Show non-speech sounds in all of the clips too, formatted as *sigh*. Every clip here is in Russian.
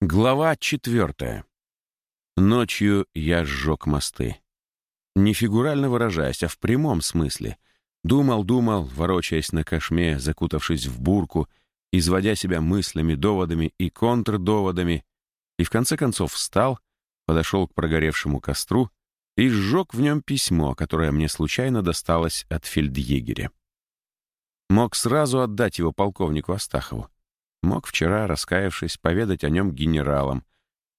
Глава четвертая. Ночью я сжег мосты. Не фигурально выражаясь, а в прямом смысле. Думал, думал, ворочаясь на кошме, закутавшись в бурку, изводя себя мыслями, доводами и контрдоводами, и в конце концов встал, подошел к прогоревшему костру и сжег в нем письмо, которое мне случайно досталось от фельдъегеря. Мог сразу отдать его полковнику Астахову. Мог вчера, раскаявшись, поведать о нем генералам,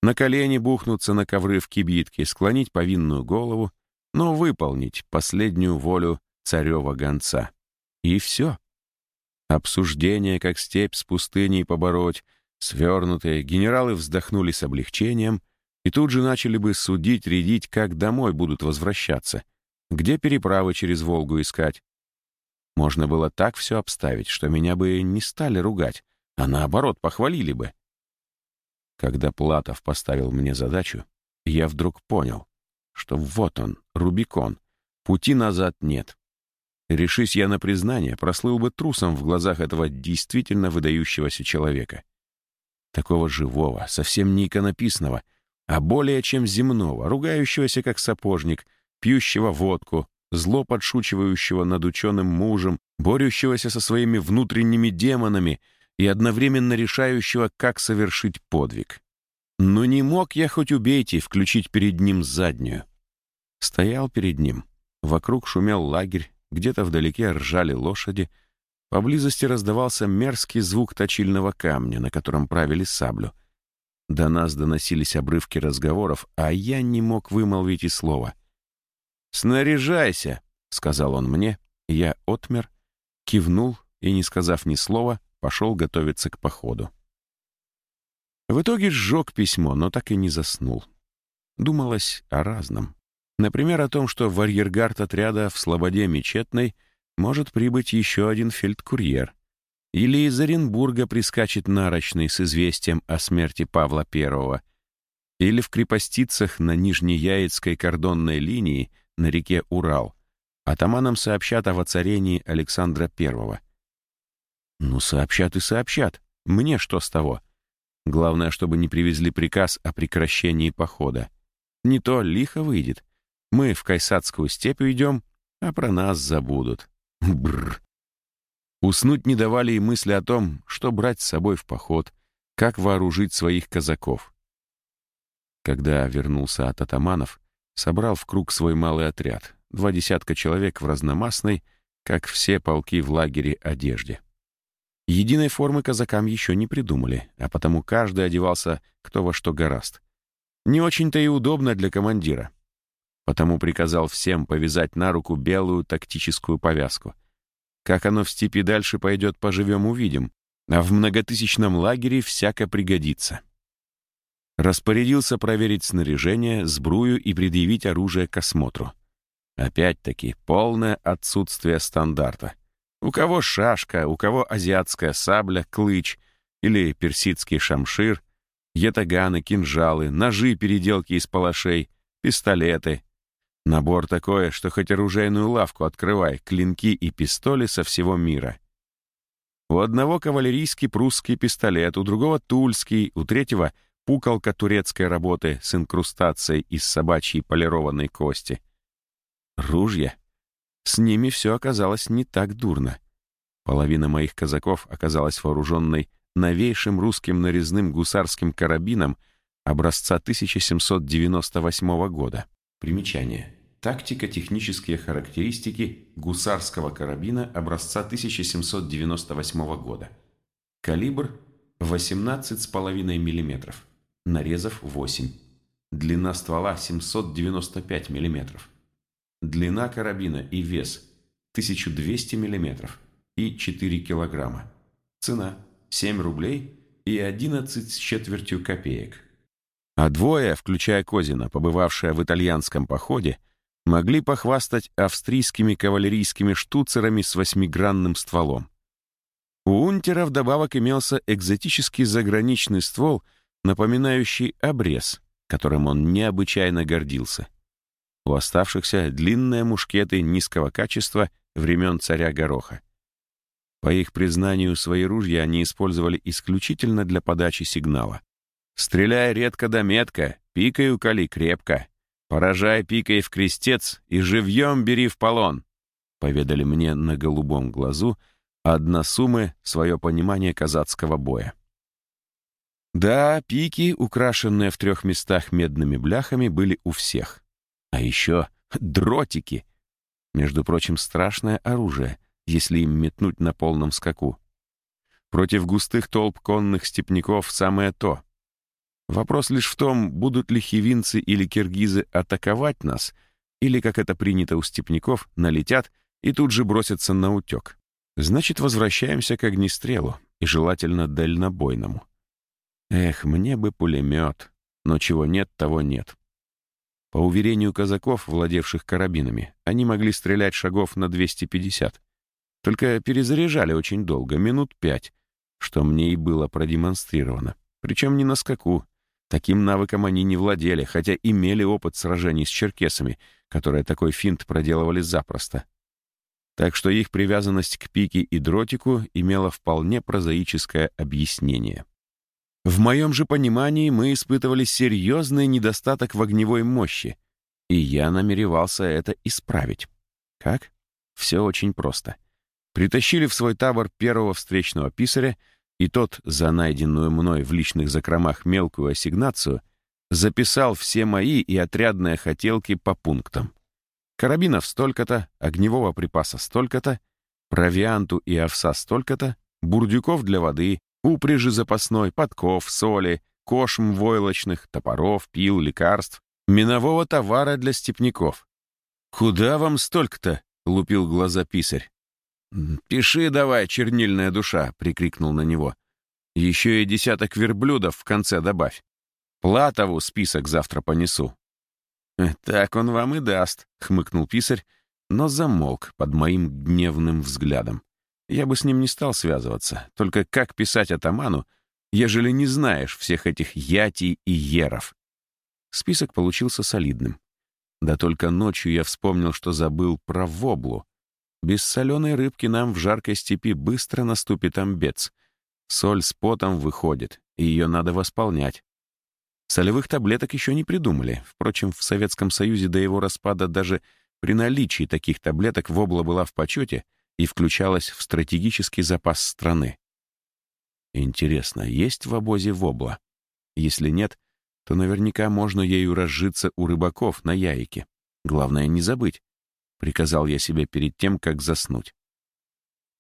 на колени бухнуться на ковры в кибитке, склонить повинную голову, но выполнить последнюю волю царева гонца. И все. Обсуждение, как степь с пустыней побороть, свернутые, генералы вздохнули с облегчением и тут же начали бы судить, рядить, как домой будут возвращаться, где переправы через Волгу искать. Можно было так все обставить, что меня бы не стали ругать, а наоборот, похвалили бы. Когда Платов поставил мне задачу, я вдруг понял, что вот он, Рубикон, пути назад нет. Решись я на признание, прослыл бы трусом в глазах этого действительно выдающегося человека. Такого живого, совсем не иконописного, а более чем земного, ругающегося как сапожник, пьющего водку, зло подшучивающего над ученым мужем, борющегося со своими внутренними демонами — и одновременно решающего, как совершить подвиг. Но не мог я хоть убейте включить перед ним заднюю. Стоял перед ним. Вокруг шумел лагерь, где-то вдалеке ржали лошади. Поблизости раздавался мерзкий звук точильного камня, на котором правили саблю. До нас доносились обрывки разговоров, а я не мог вымолвить и слова. «Снаряжайся!» — сказал он мне. Я отмер, кивнул и, не сказав ни слова, пошел готовиться к походу. В итоге сжег письмо, но так и не заснул. Думалось о разном. Например, о том, что в арьергард отряда в Слободе Мечетной может прибыть еще один фельдкурьер. Или из Оренбурга прискачет нарочный с известием о смерти Павла I. Или в крепостицах на Нижнеяицкой кордонной линии на реке Урал атаманам сообщат о воцарении Александра I. Ну, сообщат и сообщат. Мне что с того? Главное, чтобы не привезли приказ о прекращении похода. Не то лихо выйдет. Мы в Кайсадскую степь идем, а про нас забудут. *laughs* Бррр. Уснуть не давали и мысли о том, что брать с собой в поход, как вооружить своих казаков. Когда вернулся от атаманов, собрал в круг свой малый отряд, два десятка человек в разномастной, как все полки в лагере, одежде. Единой формы казакам еще не придумали, а потому каждый одевался кто во что гораст. Не очень-то и удобно для командира. Потому приказал всем повязать на руку белую тактическую повязку. Как оно в степи дальше пойдет, поживем-увидим, а в многотысячном лагере всяко пригодится. Распорядился проверить снаряжение, сбрую и предъявить оружие к осмотру. Опять-таки, полное отсутствие стандарта. У кого шашка, у кого азиатская сабля, клыч или персидский шамшир, ятаганы, кинжалы, ножи, переделки из палашей, пистолеты. Набор такой, что хоть оружейную лавку открывай, клинки и пистоли со всего мира. У одного кавалерийский прусский пистолет, у другого тульский, у третьего пукалка турецкой работы с инкрустацией из собачьей полированной кости. Ружья с ними все оказалось не так дурно. Половина моих казаков оказалась вооруженной новейшим русским нарезным гусарским карабином образца 1798 года. Примечание. Тактико-технические характеристики гусарского карабина образца 1798 года. Калибр 18,5 мм. Нарезов 8. Длина ствола 795 мм. Длина карабина и вес 1200 мм и 4 килограмма. Цена 7 рублей и 11 с четвертью копеек. А двое, включая Козина, побывавшие в итальянском походе, могли похвастать австрийскими кавалерийскими штуцерами с восьмигранным стволом. У Унтера вдобавок имелся экзотический заграничный ствол, напоминающий обрез, которым он необычайно гордился — у оставшихся длинные мушкеты низкого качества времен царя Гороха. По их признанию, свои ружья они использовали исключительно для подачи сигнала. Стреляй редко да метко, пикай уколи крепко. Поражай пикой в крестец и живьем бери в полон», — поведали мне на голубом глазу одна суммы свое понимание казацкого боя. Да, пики, украшенные в трех местах медными бляхами, были у всех. А еще дротики. Между прочим, страшное оружие, если им метнуть на полном скаку. Против густых толп конных степняков самое то. Вопрос лишь в том, будут ли хивинцы или киргизы атаковать нас, или, как это принято у степняков, налетят и тут же бросятся на утек. Значит, возвращаемся к огнестрелу, и желательно дальнобойному. Эх, мне бы пулемет, но чего нет, того нет. По уверению казаков, владевших карабинами, они могли стрелять шагов на 250. Только перезаряжали очень долго, минут пять, что мне и было продемонстрировано. Причем не на скаку. Таким навыком они не владели, хотя имели опыт сражений с черкесами, которые такой финт проделывали запросто. Так что их привязанность к пике и дротику имела вполне прозаическое объяснение. В моем же понимании мы испытывали серьезный недостаток в огневой мощи, и я намеревался это исправить. Как? Все очень просто. Притащили в свой табор первого встречного писаря, и тот за найденную мной в личных закромах мелкую ассигнацию записал все мои и отрядные хотелки по пунктам. Карабинов столько-то, огневого припаса столько-то, провианту и овса столько-то, бурдюков для воды, упряжи запасной, подков, соли, кошм войлочных, топоров, пил, лекарств, минового товара для степняков. «Куда вам столько-то?» — лупил глаза писарь. «Пиши давай, чернильная душа!» — прикрикнул на него. «Еще и десяток верблюдов в конце добавь. Платову список завтра понесу». «Э, «Так он вам и даст», — хмыкнул писарь, но замолк под моим гневным взглядом. Я бы с ним не стал связываться. Только как писать атаману, ежели не знаешь всех этих ятий и еров? Список получился солидным. Да только ночью я вспомнил, что забыл про воблу. Без соленой рыбки нам в жаркой степи быстро наступит амбец. Соль с потом выходит, и ее надо восполнять. Солевых таблеток еще не придумали. Впрочем, в Советском Союзе до его распада даже при наличии таких таблеток вобла была в почете и включалась в стратегический запас страны. Интересно, есть в обозе вобла? Если нет, то наверняка можно ею разжиться у рыбаков на яйке. Главное не забыть. — приказал я себе перед тем, как заснуть.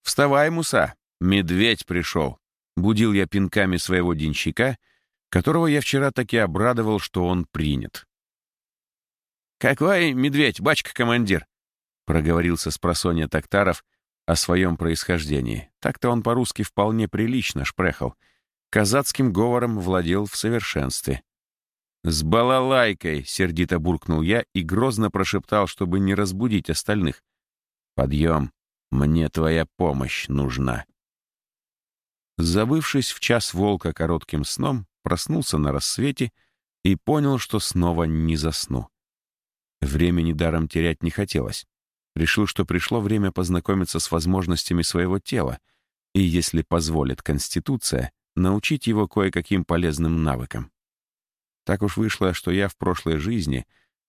«Вставай, Муса! Медведь пришел!» — будил я пинками своего денщика, которого я вчера таки обрадовал, что он принят. «Какой медведь, бачка-командир?» — проговорился с просонья Токтаров о своем происхождении. Так-то он по-русски вполне прилично шпрехал. Казацким говором владел в совершенстве. «С балалайкой!» — сердито буркнул я и грозно прошептал, чтобы не разбудить остальных. «Подъем! Мне твоя помощь нужна!» Забывшись в час волка коротким сном, проснулся на рассвете и понял, что снова не засну. Времени даром терять не хотелось. Решил, что пришло время познакомиться с возможностями своего тела и, если позволит Конституция, научить его кое-каким полезным навыкам. Так уж вышло, что я в прошлой жизни,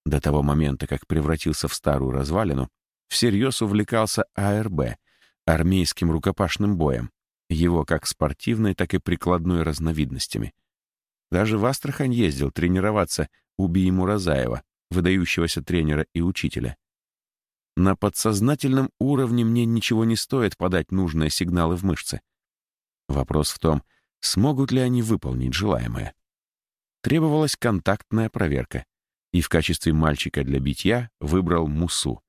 до того момента, как превратился в старую развалину, всерьез увлекался АРБ, армейским рукопашным боем, его как спортивной, так и прикладной разновидностями. Даже в Астрахань ездил тренироваться у Бии Муразаева, выдающегося тренера и учителя. На подсознательном уровне мне ничего не стоит подать нужные сигналы в мышцы. Вопрос в том, смогут ли они выполнить желаемое требовалась контактная проверка, и в качестве мальчика для битья выбрал Мусу.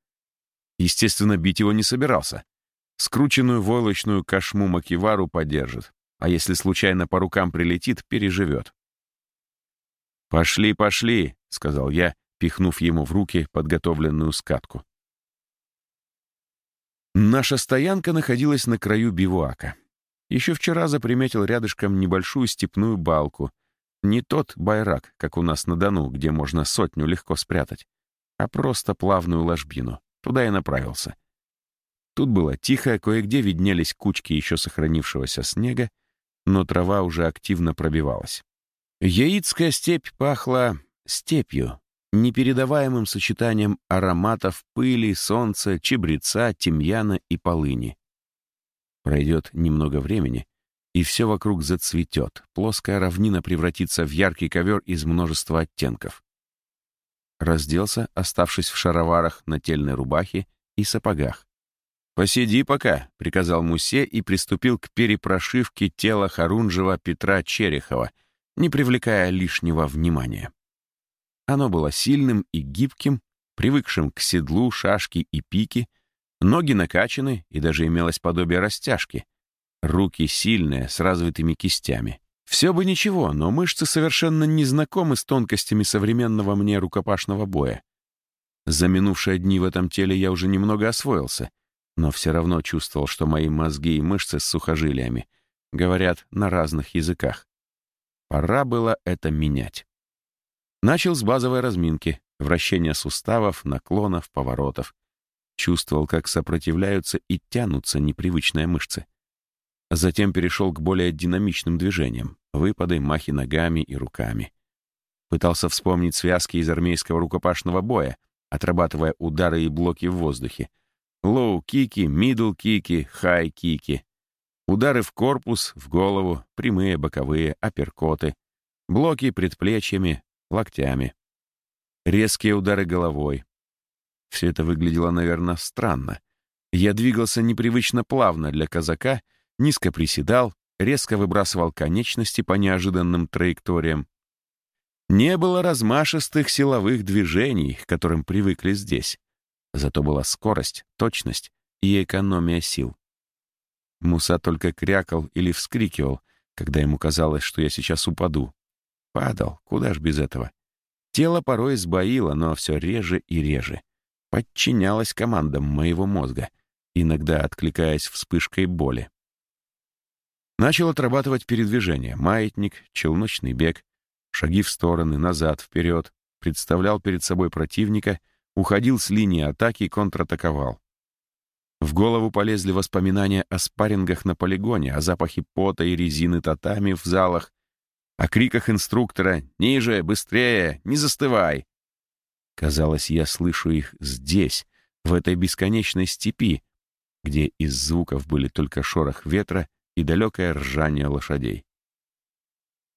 Естественно, бить его не собирался. Скрученную войлочную кошму Макивару подержит, а если случайно по рукам прилетит, переживет. «Пошли, пошли», — сказал я, пихнув ему в руки подготовленную скатку. Наша стоянка находилась на краю бивуака. Еще вчера заприметил рядышком небольшую степную балку, не тот байрак, как у нас на Дону, где можно сотню легко спрятать, а просто плавную ложбину. Туда и направился. Тут было тихо, кое-где виднелись кучки еще сохранившегося снега, но трава уже активно пробивалась. Яицкая степь пахла степью, непередаваемым сочетанием ароматов пыли, солнца, чебреца, тимьяна и полыни. Пройдет немного времени, и все вокруг зацветет, плоская равнина превратится в яркий ковер из множества оттенков. Разделся, оставшись в шароварах, нательной рубахе и сапогах. «Посиди пока», — приказал Мусе и приступил к перепрошивке тела Харунжева Петра Черехова, не привлекая лишнего внимания. Оно было сильным и гибким, привыкшим к седлу, шашке и пике, ноги накачаны и даже имелось подобие растяжки, руки сильные, с развитыми кистями. Все бы ничего, но мышцы совершенно не знакомы с тонкостями современного мне рукопашного боя. За минувшие дни в этом теле я уже немного освоился, но все равно чувствовал, что мои мозги и мышцы с сухожилиями говорят на разных языках. Пора было это менять. Начал с базовой разминки, вращения суставов, наклонов, поворотов. Чувствовал, как сопротивляются и тянутся непривычные мышцы. Затем перешел к более динамичным движениям, выпады, махи ногами и руками. Пытался вспомнить связки из армейского рукопашного боя, отрабатывая удары и блоки в воздухе. Лоу-кики, мидл-кики, хай-кики. Удары в корпус, в голову, прямые, боковые, апперкоты, блоки предплечьями, локтями. Резкие удары головой. Все это выглядело, наверное, странно. Я двигался непривычно плавно для казака, низко приседал, резко выбрасывал конечности по неожиданным траекториям. Не было размашистых силовых движений, к которым привыкли здесь. Зато была скорость, точность и экономия сил. Муса только крякал или вскрикивал, когда ему казалось, что я сейчас упаду. Падал, куда ж без этого. Тело порой сбоило, но все реже и реже. Подчинялось командам моего мозга, иногда откликаясь вспышкой боли. Начал отрабатывать передвижение, маятник, челночный бег, шаги в стороны, назад, вперед, представлял перед собой противника, уходил с линии атаки и контратаковал. В голову полезли воспоминания о спаррингах на полигоне, о запахе пота и резины татами в залах, о криках инструктора «Ниже! Быстрее! Не застывай!». Казалось, я слышу их здесь, в этой бесконечной степи, где из звуков были только шорох ветра и далекое ржание лошадей.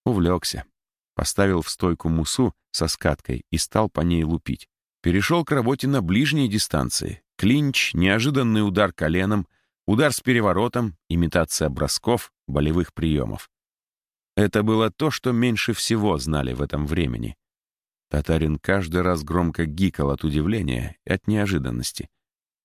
Увлекся. Поставил в стойку мусу со скаткой и стал по ней лупить. Перешел к работе на ближней дистанции, Клинч, неожиданный удар коленом, удар с переворотом, имитация бросков, болевых приемов. Это было то, что меньше всего знали в этом времени. Татарин каждый раз громко гикал от удивления и от неожиданности.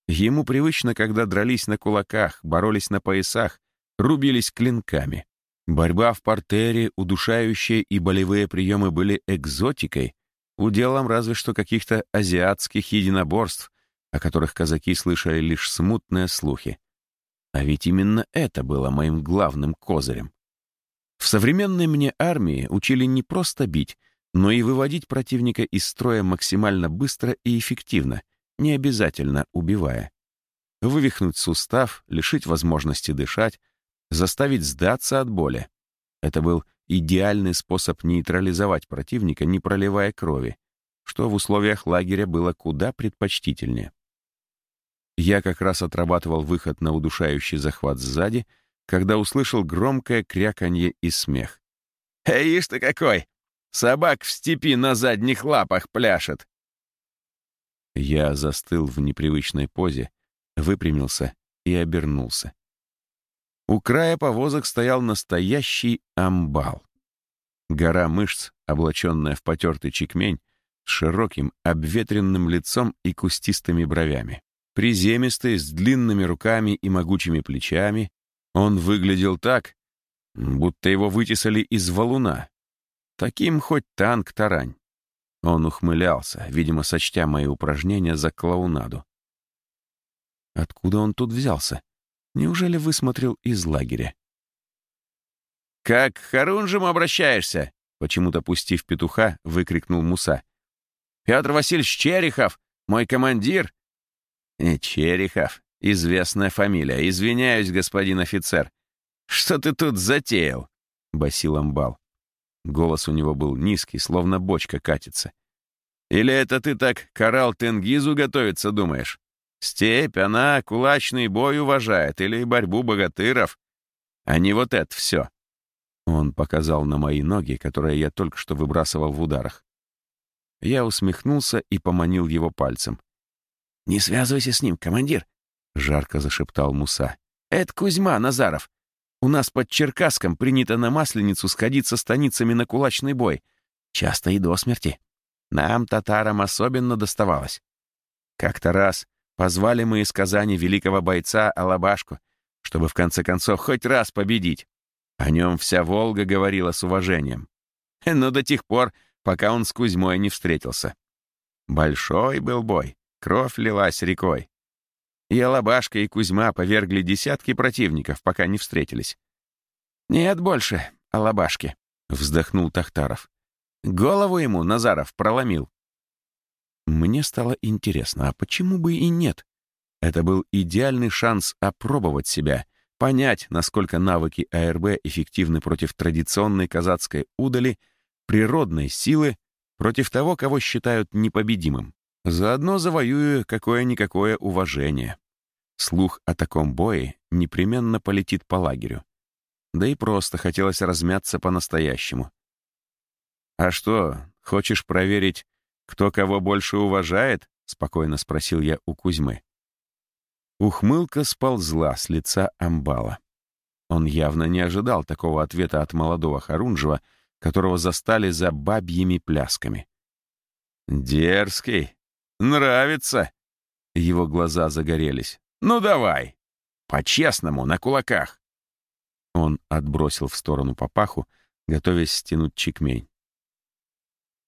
Ему привычно, когда дрались на кулаках, боролись на поясах, рубились клинками. Борьба в портере, удушающие и болевые приемы были экзотикой, уделом разве что каких-то азиатских единоборств, о которых казаки слышали лишь смутные слухи. А ведь именно это было моим главным козырем. В современной мне армии учили не просто бить, но и выводить противника из строя максимально быстро и эффективно, не обязательно убивая. Вывихнуть сустав, лишить возможности дышать, заставить сдаться от боли. Это был идеальный способ нейтрализовать противника, не проливая крови, что в условиях лагеря было куда предпочтительнее. Я как раз отрабатывал выход на удушающий захват сзади, когда услышал громкое кряканье и смех. «Эй, ишь ты какой! Собак в степи на задних лапах пляшет!» Я застыл в непривычной позе, выпрямился и обернулся. У края повозок стоял настоящий амбал. Гора мышц, облаченная в потертый чекмень, с широким, обветренным лицом и кустистыми бровями. Приземистый, с длинными руками и могучими плечами, он выглядел так, будто его вытесали из валуна. Таким хоть танк тарань. Он ухмылялся, видимо, сочтя мои упражнения за клоунаду. Откуда он тут взялся? Неужели высмотрел из лагеря? «Как к Харунжему обращаешься?» Почему-то, пустив петуха, выкрикнул Муса. «Петр Васильевич Черехов, мой командир, «И Черехов. Известная фамилия. Извиняюсь, господин офицер. Что ты тут затеял?» — басил амбал. Голос у него был низкий, словно бочка катится. «Или это ты так карал Тенгизу готовиться, думаешь? Степь, она кулачный бой уважает или борьбу богатыров, а не вот это все». Он показал на мои ноги, которые я только что выбрасывал в ударах. Я усмехнулся и поманил его пальцем. «Не связывайся с ним, командир!» — жарко зашептал Муса. «Это Кузьма Назаров. У нас под Черкаском принято на Масленицу сходиться станицами на кулачный бой. Часто и до смерти. Нам, татарам, особенно доставалось. Как-то раз позвали мы из Казани великого бойца Алабашку, чтобы в конце концов хоть раз победить. О нем вся Волга говорила с уважением. *laughs* Но до тех пор, пока он с Кузьмой не встретился. Большой был бой, кровь лилась рекой. И Алабашка, и Кузьма повергли десятки противников, пока не встретились. «Нет больше Алабашки», — вздохнул Тахтаров. Голову ему Назаров проломил. Мне стало интересно, а почему бы и нет? Это был идеальный шанс опробовать себя, понять, насколько навыки АРБ эффективны против традиционной казацкой удали, природной силы, против того, кого считают непобедимым. Заодно завоюю какое-никакое уважение. Слух о таком бое непременно полетит по лагерю. Да и просто хотелось размяться по-настоящему. «А что, хочешь проверить, кто кого больше уважает?» — спокойно спросил я у Кузьмы. Ухмылка сползла с лица амбала. Он явно не ожидал такого ответа от молодого Харунжева, которого застали за бабьими плясками. «Дерзкий! Нравится!» Его глаза загорелись. «Ну давай! По-честному, на кулаках!» Он отбросил в сторону папаху, готовясь стянуть чекмень.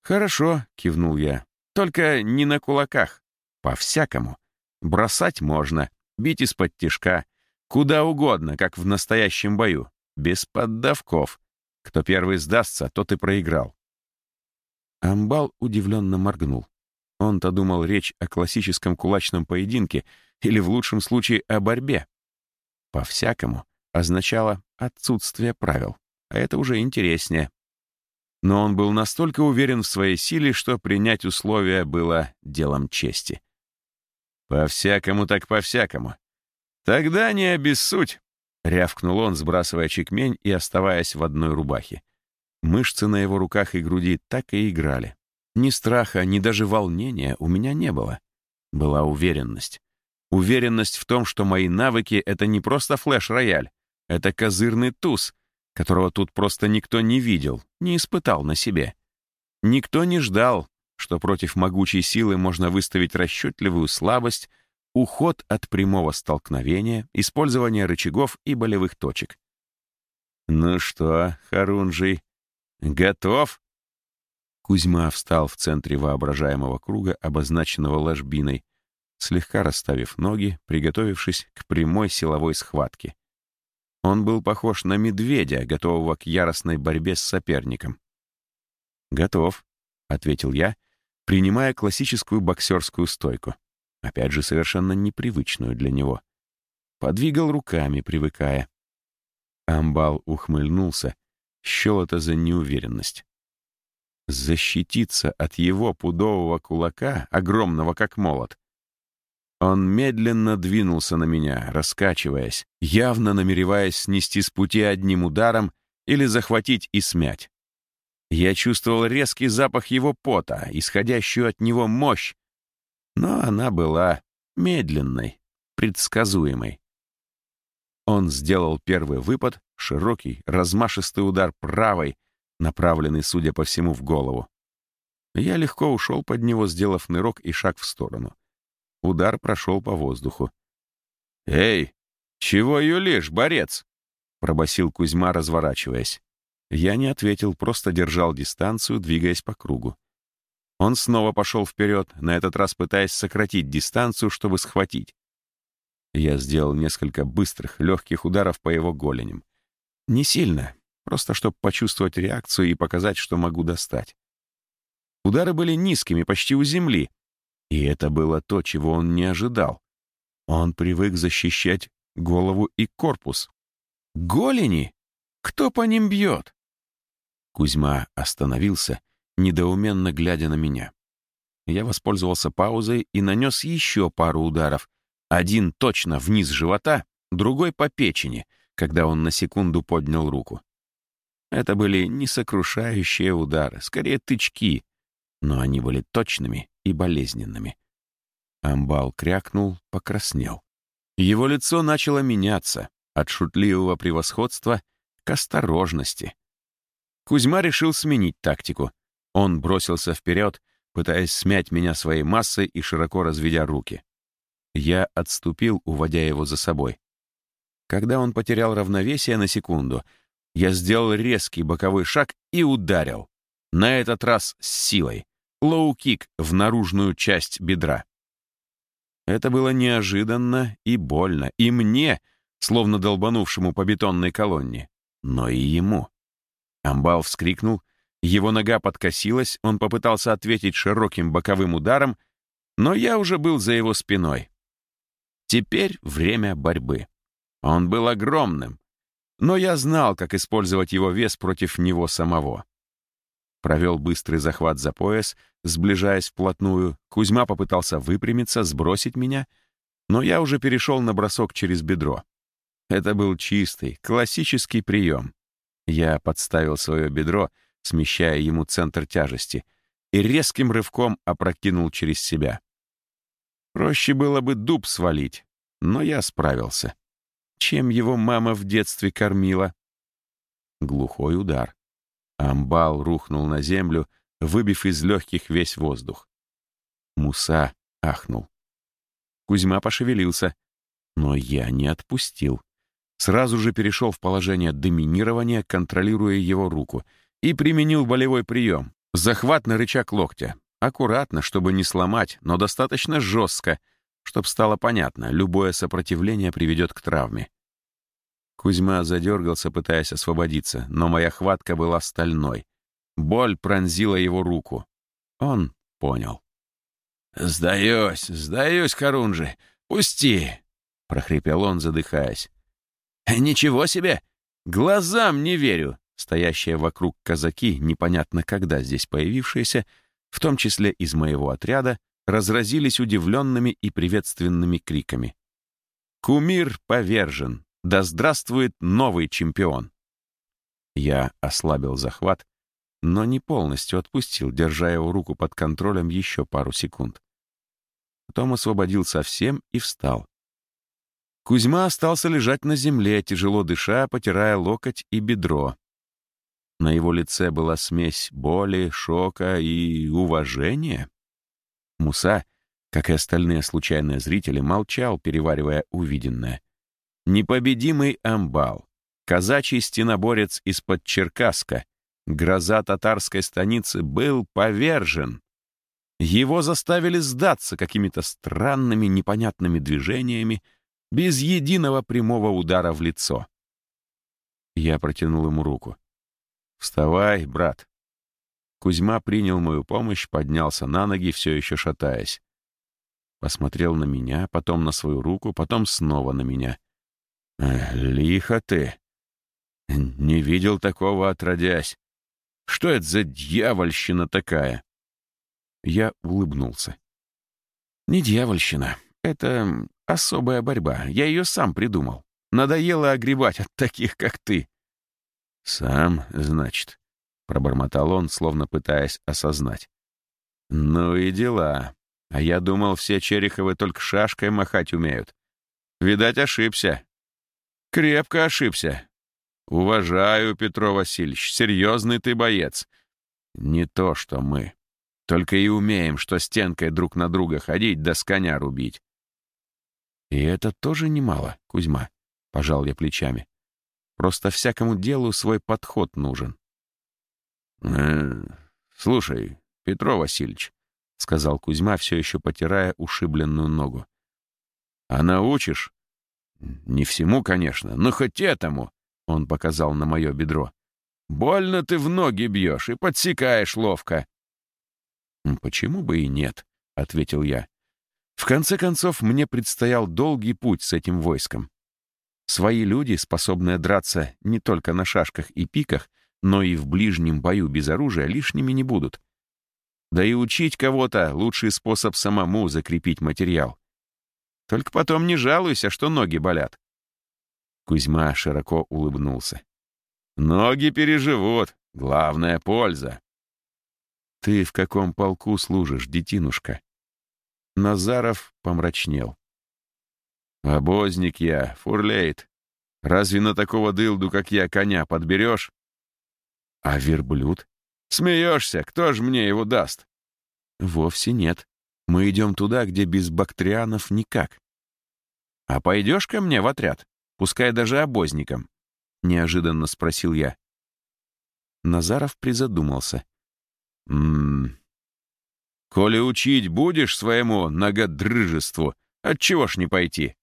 «Хорошо», — кивнул я. «Только не на кулаках. По-всякому. Бросать можно, бить из-под тишка, куда угодно, как в настоящем бою, без поддавков. Кто первый сдастся, тот и проиграл. Амбал удивленно моргнул. Он-то думал речь о классическом кулачном поединке или, в лучшем случае, о борьбе. По-всякому означало отсутствие правил, а это уже интереснее. Но он был настолько уверен в своей силе, что принять условия было делом чести. «По-всякому так по-всякому. Тогда не обессудь!» — рявкнул он, сбрасывая чекмень и оставаясь в одной рубахе. Мышцы на его руках и груди так и играли. Ни страха, ни даже волнения у меня не было. Была уверенность. Уверенность в том, что мои навыки — это не просто флеш-рояль, это козырный туз, которого тут просто никто не видел, не испытал на себе. Никто не ждал, что против могучей силы можно выставить расчетливую слабость, уход от прямого столкновения, использование рычагов и болевых точек. «Ну что, Харунжий, готов?» Кузьма встал в центре воображаемого круга, обозначенного ложбиной, слегка расставив ноги, приготовившись к прямой силовой схватке. Он был похож на медведя, готового к яростной борьбе с соперником. «Готов», — ответил я, принимая классическую боксерскую стойку. Опять же, совершенно непривычную для него. Подвигал руками, привыкая. Амбал ухмыльнулся, счел это за неуверенность. Защититься от его пудового кулака, огромного как молот. Он медленно двинулся на меня, раскачиваясь, явно намереваясь снести с пути одним ударом или захватить и смять. Я чувствовал резкий запах его пота, исходящую от него мощь, но она была медленной, предсказуемой. Он сделал первый выпад, широкий, размашистый удар правой, направленный, судя по всему, в голову. Я легко ушел под него, сделав нырок и шаг в сторону. Удар прошел по воздуху. «Эй, чего юлишь, борец?» — пробасил Кузьма, разворачиваясь. Я не ответил, просто держал дистанцию, двигаясь по кругу. Он снова пошел вперед, на этот раз пытаясь сократить дистанцию, чтобы схватить. Я сделал несколько быстрых, легких ударов по его голеням. Не сильно, просто чтобы почувствовать реакцию и показать, что могу достать. Удары были низкими, почти у земли. И это было то, чего он не ожидал. Он привык защищать голову и корпус. Голени? Кто по ним бьет? Кузьма остановился, недоуменно глядя на меня. Я воспользовался паузой и нанес еще пару ударов. Один точно вниз живота, другой по печени, когда он на секунду поднял руку. Это были не сокрушающие удары, скорее тычки, но они были точными и болезненными. Амбал крякнул, покраснел. Его лицо начало меняться от шутливого превосходства к осторожности. Кузьма решил сменить тактику. Он бросился вперед, пытаясь смять меня своей массой и широко разведя руки. Я отступил, уводя его за собой. Когда он потерял равновесие на секунду, я сделал резкий боковой шаг и ударил. На этот раз с силой. Лоу-кик в наружную часть бедра. Это было неожиданно и больно. И мне, словно долбанувшему по бетонной колонне, но и ему. Амбал вскрикнул, его нога подкосилась, он попытался ответить широким боковым ударом, но я уже был за его спиной. Теперь время борьбы. Он был огромным, но я знал, как использовать его вес против него самого. Провел быстрый захват за пояс, сближаясь вплотную. Кузьма попытался выпрямиться, сбросить меня, но я уже перешел на бросок через бедро. Это был чистый, классический прием. Я подставил свое бедро, смещая ему центр тяжести, и резким рывком опрокинул через себя. Проще было бы дуб свалить, но я справился. Чем его мама в детстве кормила? Глухой удар. Амбал рухнул на землю, выбив из легких весь воздух. Муса ахнул. Кузьма пошевелился, но я не отпустил. Сразу же перешел в положение доминирования, контролируя его руку, и применил болевой прием. Захват на рычаг локтя. Аккуратно, чтобы не сломать, но достаточно жестко, чтобы стало понятно, любое сопротивление приведет к травме. Кузьма задергался, пытаясь освободиться, но моя хватка была стальной. Боль пронзила его руку. Он понял. «Сдаюсь, сдаюсь, Харунжи! Пусти!» — прохрипел он, задыхаясь. «Ничего себе! Глазам не верю!» Стоящие вокруг казаки, непонятно когда здесь появившиеся, в том числе из моего отряда, разразились удивленными и приветственными криками. «Кумир повержен! Да здравствует новый чемпион!» Я ослабил захват, но не полностью отпустил, держа его руку под контролем еще пару секунд. Потом освободил совсем и встал. Кузьма остался лежать на земле, тяжело дыша, потирая локоть и бедро. На его лице была смесь боли, шока и уважения. Муса, как и остальные случайные зрители, молчал, переваривая увиденное. Непобедимый амбал, казачий стеноборец из-под Черкаска, гроза татарской станицы, был повержен. Его заставили сдаться какими-то странными непонятными движениями, без единого прямого удара в лицо. Я протянул ему руку. «Вставай, брат». Кузьма принял мою помощь, поднялся на ноги, все еще шатаясь. Посмотрел на меня, потом на свою руку, потом снова на меня. «Лихо ты! Не видел такого отродясь. Что это за дьявольщина такая?» Я улыбнулся. «Не дьявольщина. Это Особая борьба. Я ее сам придумал. Надоело огребать от таких, как ты. Сам, значит, пробормотал он, словно пытаясь осознать. Ну и дела. А я думал, все Череховы только шашкой махать умеют. Видать, ошибся. Крепко ошибся. Уважаю, Петро Васильевич, серьезный ты боец. Не то, что мы. Только и умеем, что стенкой друг на друга ходить да с коня рубить. И это тоже немало, Кузьма, — пожал я плечами. Просто всякому делу свой подход нужен. «Э, «Слушай, Петро Васильевич», — сказал Кузьма, все еще потирая ушибленную ногу. «А научишь?» «Не всему, конечно, но хоть этому», — он показал на мое бедро. «Больно ты в ноги бьешь и подсекаешь ловко». «Почему бы и нет?» — ответил я. В конце концов, мне предстоял долгий путь с этим войском. Свои люди, способные драться не только на шашках и пиках, но и в ближнем бою без оружия лишними не будут. Да и учить кого-то — лучший способ самому закрепить материал. Только потом не жалуйся, что ноги болят. Кузьма широко улыбнулся. Ноги переживут, главная польза. Ты в каком полку служишь, детинушка? Назаров помрачнел. Обозник я, фурлейт. Разве на такого дылду, как я, коня подберешь? А верблюд? Смеешься, кто ж мне его даст? Вовсе нет. Мы идем туда, где без бактрианов никак. А пойдешь ко мне в отряд? Пускай даже обозником. Неожиданно спросил я. Назаров призадумался. «М-м... Коли учить будешь своему ногодрыжеству, отчего ж не пойти?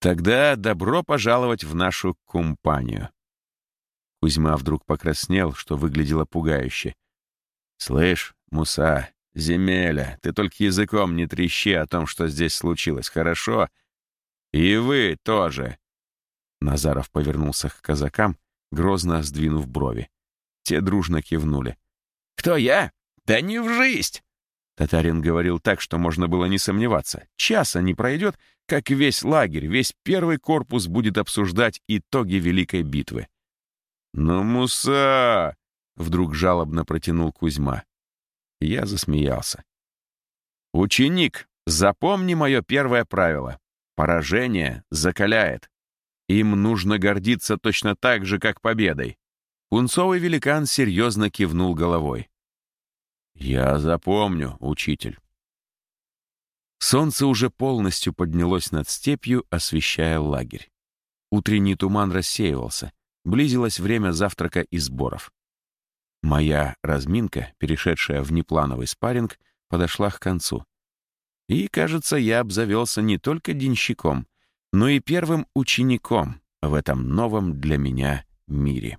Тогда добро пожаловать в нашу компанию. Кузьма вдруг покраснел, что выглядело пугающе. «Слышь, Муса, земеля, ты только языком не трещи о том, что здесь случилось, хорошо? И вы тоже!» Назаров повернулся к казакам, грозно сдвинув брови. Те дружно кивнули. «Кто я? Да не в жизнь!» Татарин говорил так, что можно было не сомневаться. Часа не пройдет, как весь лагерь, весь первый корпус будет обсуждать итоги Великой битвы. «Ну, Муса!» — вдруг жалобно протянул Кузьма. Я засмеялся. «Ученик, запомни мое первое правило. Поражение закаляет. Им нужно гордиться точно так же, как победой». Пунцовый великан серьезно кивнул головой. «Я запомню, учитель». Солнце уже полностью поднялось над степью, освещая лагерь. Утренний туман рассеивался — Близилось время завтрака и сборов. Моя разминка, перешедшая в неплановый спарринг, подошла к концу. И, кажется, я обзавелся не только денщиком, но и первым учеником в этом новом для меня мире.